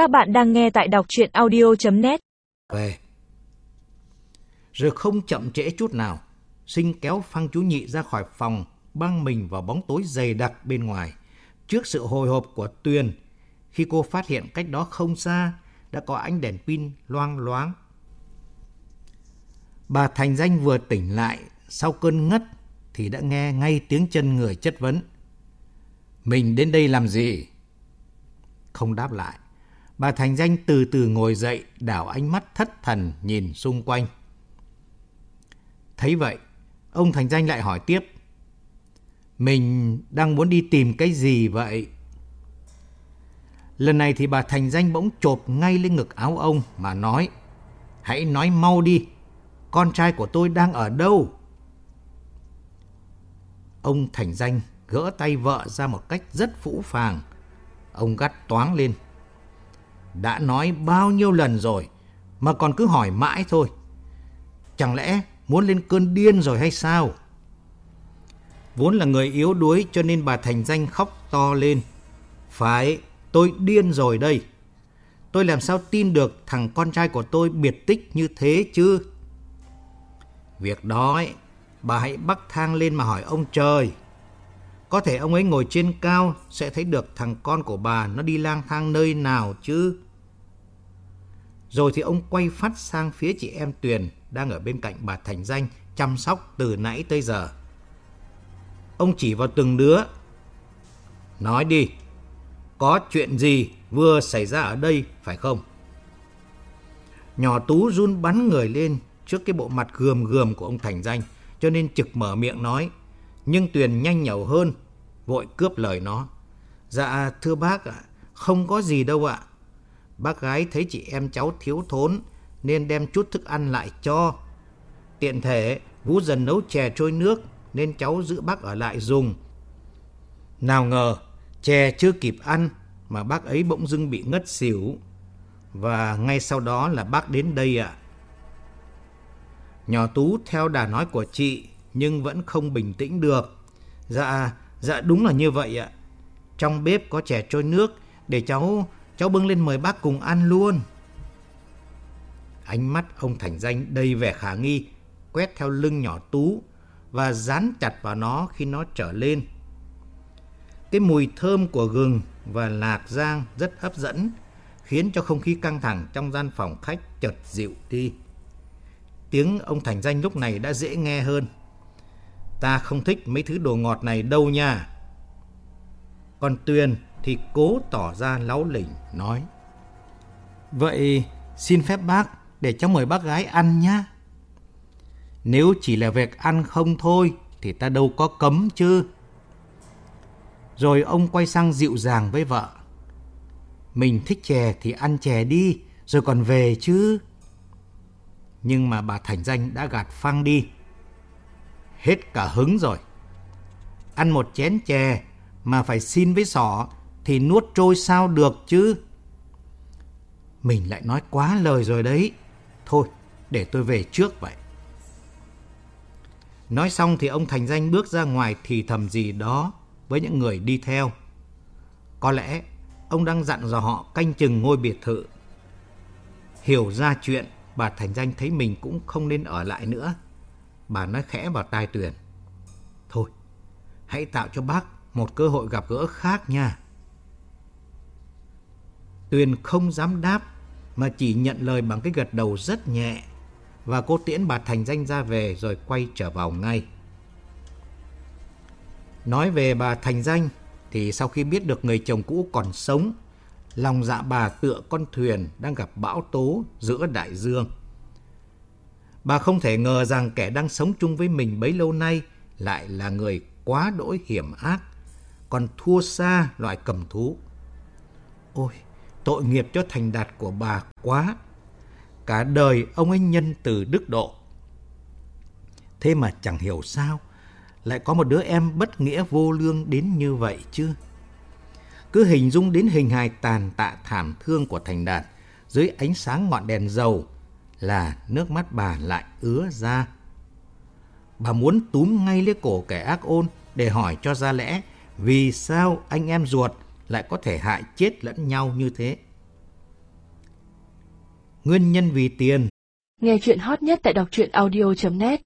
Các bạn đang nghe tại đọc chuyện audio.net Về Rồi không chậm trễ chút nào, Sinh kéo phăng chú nhị ra khỏi phòng, băng mình vào bóng tối dày đặc bên ngoài. Trước sự hồi hộp của Tuyền, khi cô phát hiện cách đó không xa, đã có ánh đèn pin loang loáng. Bà Thành Danh vừa tỉnh lại sau cơn ngất thì đã nghe ngay tiếng chân người chất vấn. Mình đến đây làm gì? Không đáp lại. Bà Thành Danh từ từ ngồi dậy, đảo ánh mắt thất thần nhìn xung quanh. Thấy vậy, ông Thành Danh lại hỏi tiếp. Mình đang muốn đi tìm cái gì vậy? Lần này thì bà Thành Danh bỗng chộp ngay lên ngực áo ông mà nói. Hãy nói mau đi, con trai của tôi đang ở đâu? Ông Thành Danh gỡ tay vợ ra một cách rất phũ phàng. Ông gắt toáng lên. Đã nói bao nhiêu lần rồi mà còn cứ hỏi mãi thôi. Chẳng lẽ muốn lên cơn điên rồi hay sao? Vốn là người yếu đuối cho nên bà Thành Danh khóc to lên. Phải, tôi điên rồi đây. Tôi làm sao tin được thằng con trai của tôi biệt tích như thế chứ? Việc đó ấy, bà hãy bắt thang lên mà hỏi ông trời. Có thể ông ấy ngồi trên cao sẽ thấy được thằng con của bà nó đi lang thang nơi nào chứ. Rồi thì ông quay phát sang phía chị em Tuyền đang ở bên cạnh bà Thành Danh chăm sóc từ nãy tới giờ. Ông chỉ vào từng đứa. Nói đi, có chuyện gì vừa xảy ra ở đây phải không? Nhỏ Tú run bắn người lên trước cái bộ mặt gườm gườm của ông Thành Danh cho nên trực mở miệng nói. Nhưng Tuyền nhanh nhẩu hơn, vội cướp lời nó. Dạ thưa bác ạ, không có gì đâu ạ. Bác gái thấy chị em cháu thiếu thốn nên đem chút thức ăn lại cho. Tiện thể, Vũ dần nấu chè trôi nước nên cháu giữ bác ở lại dùng. Nào ngờ, chè chưa kịp ăn mà bác ấy bỗng dưng bị ngất xỉu. Và ngay sau đó là bác đến đây ạ. Nhỏ Tú theo đà nói của chị nhưng vẫn không bình tĩnh được. Dạ, dạ đúng là như vậy ạ. Trong bếp có chè trôi nước để cháu cháu bưng lên mời bác cùng ăn luôn. Ánh mắt ông Thành Danh đầy vẻ khả nghi, quét theo lưng nhỏ Tú và dán chặt vào nó khi nó trở lên. Cái mùi thơm của gừng và lạc giang rất hấp dẫn, khiến cho không khí căng thẳng trong gian phòng khách chợt dịu đi. Tiếng ông Thành Danh lúc này đã dễ nghe hơn. Ta không thích mấy thứ đồ ngọt này đâu nha. Còn Tuyền thì cố tỏ ra láu lỉnh nói. Vậy xin phép bác để cháu mời bác gái ăn nhá. Nếu chỉ là việc ăn không thôi thì ta đâu có cấm chứ. Rồi ông quay sang dịu dàng với vợ. Mình thích chè thì ăn chè đi, rồi còn về chứ. Nhưng mà bà Thành Danh đã gạt phăng đi. Hết cả hứng rồi. Ăn một chén chè mà phải xin với sọ thì nuốt trôi sao được chứ. Mình lại nói quá lời rồi đấy. Thôi, để tôi về trước vậy. Nói xong thì ông Thành Danh bước ra ngoài thì thầm gì đó với những người đi theo. Có lẽ ông đang dặn dò họ canh chừng ngôi biệt thự. Hiểu ra chuyện, bà Thành Danh thấy mình cũng không nên ở lại nữa. Bà nói khẽ vào tai Tuyền. Thôi, hãy tạo cho bác một cơ hội gặp gỡ khác nha. Tuyền không dám đáp mà chỉ nhận lời bằng cái gật đầu rất nhẹ và cô tiễn bà Thành Danh ra về rồi quay trở vào ngay. Nói về bà Thành Danh thì sau khi biết được người chồng cũ còn sống, lòng dạ bà tựa con thuyền đang gặp bão tố giữa đại dương. Bà không thể ngờ rằng kẻ đang sống chung với mình bấy lâu nay lại là người quá đỗi hiểm ác, còn thua xa loại cầm thú. Ôi, tội nghiệp cho thành đạt của bà quá. Cả đời ông ấy nhân từ đức độ. Thế mà chẳng hiểu sao lại có một đứa em bất nghĩa vô lương đến như vậy chứ. Cứ hình dung đến hình hài tàn tạ thảm thương của thành đạt dưới ánh sáng ngọn đèn dầu là nước mắt bà lại ứa ra. Bà muốn túm ngay lấy cổ kẻ ác ôn để hỏi cho ra lẽ vì sao anh em ruột lại có thể hại chết lẫn nhau như thế. Nguyên nhân vì tiền. Nghe chuyện hot nhất tại đọc truyện audio.net